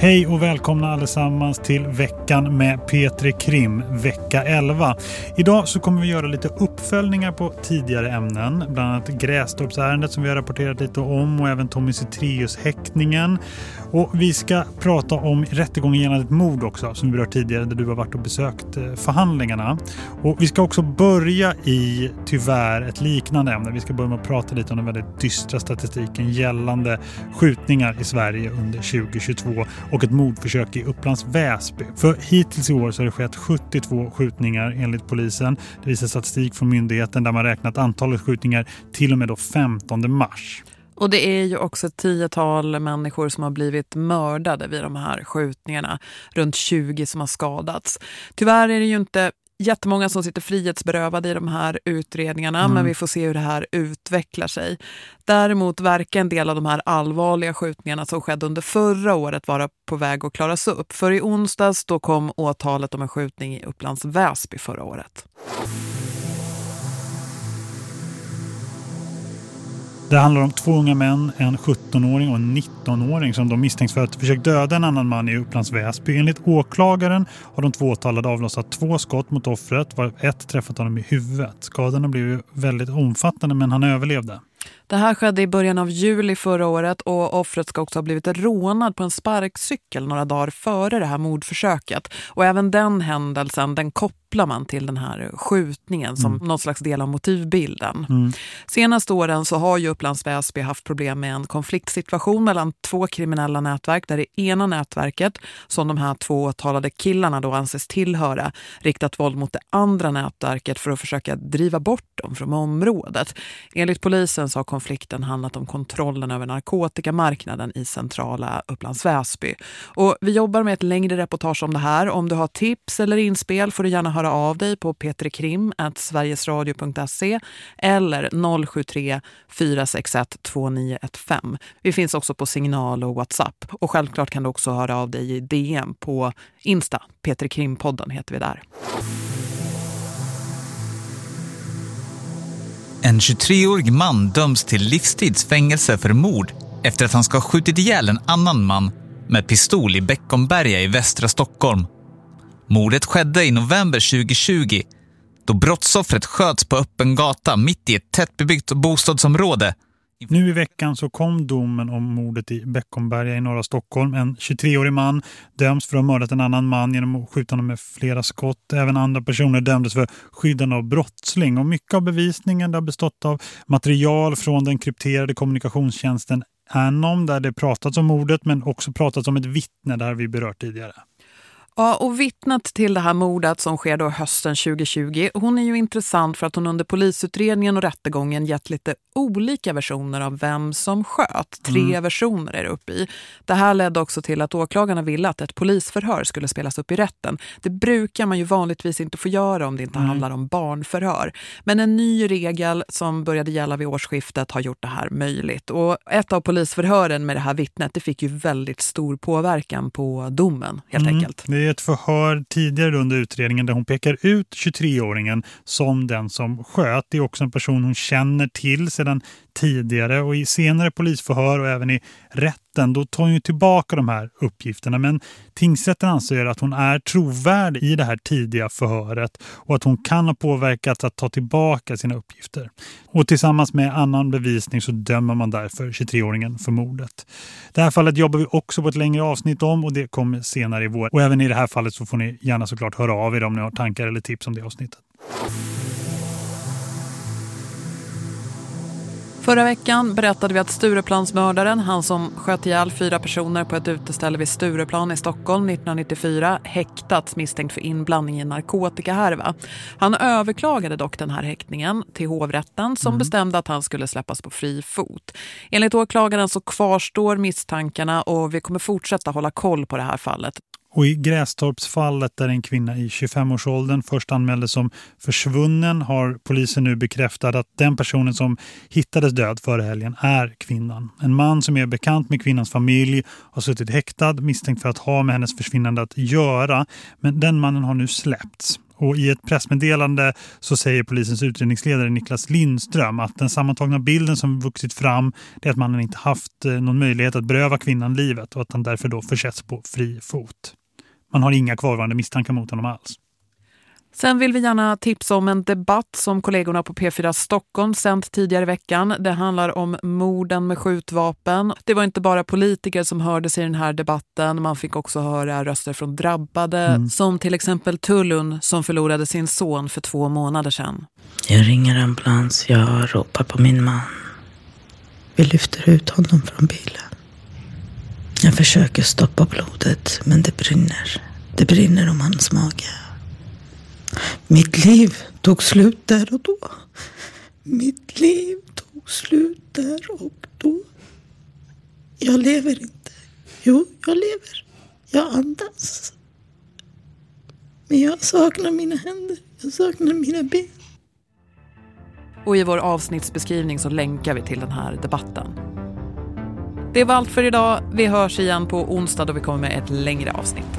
Hej och välkomna allesammans till veckan med Petri Krim, vecka 11. Idag så kommer vi göra lite uppföljningar på tidigare ämnen, bland annat Grästorpsärendet som vi har rapporterat lite om och även Tommy Citrius häktningen. Och vi ska prata om rättegången gällande ett mord också som vi berört tidigare där du har varit och besökt eh, förhandlingarna. Och vi ska också börja i tyvärr ett liknande ämne. Vi ska börja med att prata lite om den väldigt dystra statistiken gällande skjutningar i Sverige under 2022 och ett mordförsök i Upplands Väsby. För hittills i år så har det skett 72 skjutningar enligt polisen. Det visar statistik från myndigheten där man räknat antalet skjutningar till och med då 15 mars. Och det är ju också ett tiotal människor som har blivit mördade vid de här skjutningarna. Runt 20 som har skadats. Tyvärr är det ju inte jättemånga som sitter frihetsberövade i de här utredningarna mm. men vi får se hur det här utvecklar sig. Däremot verkar en del av de här allvarliga skjutningarna som skedde under förra året vara på väg att klaras upp. För i onsdags då kom åtalet om en skjutning i Upplands Väsby förra året. Det handlar om två unga män, en 17-åring och en 19-åring som de misstänks för att försöka döda en annan man i Upplands Väsby. Enligt åklagaren har de två åtalade avlossat två skott mot offret var ett träffat honom i huvudet. Skadorna blev väldigt omfattande men han överlevde. Det här skedde i början av juli förra året och offret ska också ha blivit rånad på en sparkcykel några dagar före det här mordförsöket. Och även den händelsen, den kopplar man till den här skjutningen som mm. någon slags del av motivbilden. Mm. Senaste åren så har ju Upplands Väsby haft problem med en konfliktsituation mellan två kriminella nätverk där det ena nätverket, som de här två åtalade killarna då anses tillhöra, riktat våld mot det andra nätverket för att försöka driva bort dem från området. Enligt polisen så har konflikten handlat om kontrollen över narkotikamarknaden i centrala Upplands Väsby. Och vi jobbar med ett längre reportage om det här. Om du har tips eller inspel får du gärna höra av dig på petrikrim.sverigesradio.se eller 073 461 2915. Vi finns också på signal och WhatsApp. Och självklart kan du också höra av dig i DM på Insta. Petrikrimpodden heter vi där. En 23-årig man döms till livstidsfängelse för mord efter att han ska ha skjutit ihjäl en annan man med pistol i Beckomberga i västra Stockholm. Mordet skedde i november 2020 då brottsoffret sköts på öppen gata mitt i ett tättbebyggt bostadsområde nu i veckan så kom domen om mordet i Beckomberga i norra Stockholm. En 23-årig man döms för att ha mördat en annan man genom att skjuta honom med flera skott. Även andra personer dömdes för skyddande av brottsling. Och mycket av bevisningen har bestått av material från den krypterade kommunikationstjänsten Anom där det pratats om mordet men också pratats om ett vittne där vi berört tidigare. Ja, och vittnet till det här mordet som sker då hösten 2020, hon är ju intressant för att hon under polisutredningen och rättegången gett lite olika versioner av vem som sköt. Tre mm. versioner är det uppe i. Det här ledde också till att åklagarna ville att ett polisförhör skulle spelas upp i rätten. Det brukar man ju vanligtvis inte få göra om det inte mm. handlar om barnförhör. Men en ny regel som började gälla vid årsskiftet har gjort det här möjligt. Och ett av polisförhören med det här vittnet det fick ju väldigt stor påverkan på domen helt mm. enkelt. Det ett förhör tidigare under utredningen där hon pekar ut 23-åringen som den som sköt. Det är också en person hon känner till sedan tidigare och i senare polisförhör och även i rätten då tar hon ju tillbaka de här uppgifterna men tingsrätten anser att hon är trovärdig i det här tidiga förhöret och att hon kan ha påverkats att ta tillbaka sina uppgifter. Och tillsammans med annan bevisning så dömer man därför 23-åringen för mordet. Det här fallet jobbar vi också på ett längre avsnitt om och det kommer senare i vår. Och även i det här fallet så får ni gärna såklart höra av er om ni har tankar eller tips om det avsnittet. Förra veckan berättade vi att Stureplansmördaren, han som sköt ihjäl fyra personer på ett uteställe vid Stureplan i Stockholm 1994, häktats misstänkt för inblandning i narkotikahärva. Han överklagade dock den här häktningen till hovrätten som mm. bestämde att han skulle släppas på fri fot. Enligt åklagaren så kvarstår misstankarna och vi kommer fortsätta hålla koll på det här fallet. Och i Grästorpsfallet där en kvinna i 25-årsåldern först anmäldes som försvunnen har polisen nu bekräftat att den personen som hittades död före helgen är kvinnan. En man som är bekant med kvinnans familj har suttit häktad misstänkt för att ha med hennes försvinnande att göra men den mannen har nu släppts. Och i ett pressmeddelande så säger polisens utredningsledare Niklas Lindström att den sammantagna bilden som vuxit fram är att mannen inte haft eh, någon möjlighet att beröva kvinnan livet och att han därför då försätts på fri fot. Man har inga kvarvarande misstankar mot honom alls. Sen vill vi gärna tipsa om en debatt som kollegorna på P4 Stockholm sänt tidigare i veckan. Det handlar om morden med skjutvapen. Det var inte bara politiker som hördes i den här debatten. Man fick också höra röster från drabbade, mm. som till exempel Tullun som förlorade sin son för två månader sedan. Jag ringer ambulans, jag ropar på min man. Vi lyfter ut honom från bilen. Jag försöker stoppa blodet, men det brinner. Det brinner om hans mage. Mitt liv tog slut där och då. Mitt liv tog slut där och då. Jag lever inte. Jo, jag lever. Jag andas. Men jag saknar mina händer. Jag saknar mina ben. Och i vår avsnittsbeskrivning så länkar vi till den här debatten. Det var allt för idag. Vi hörs igen på onsdag då vi kommer med ett längre avsnitt.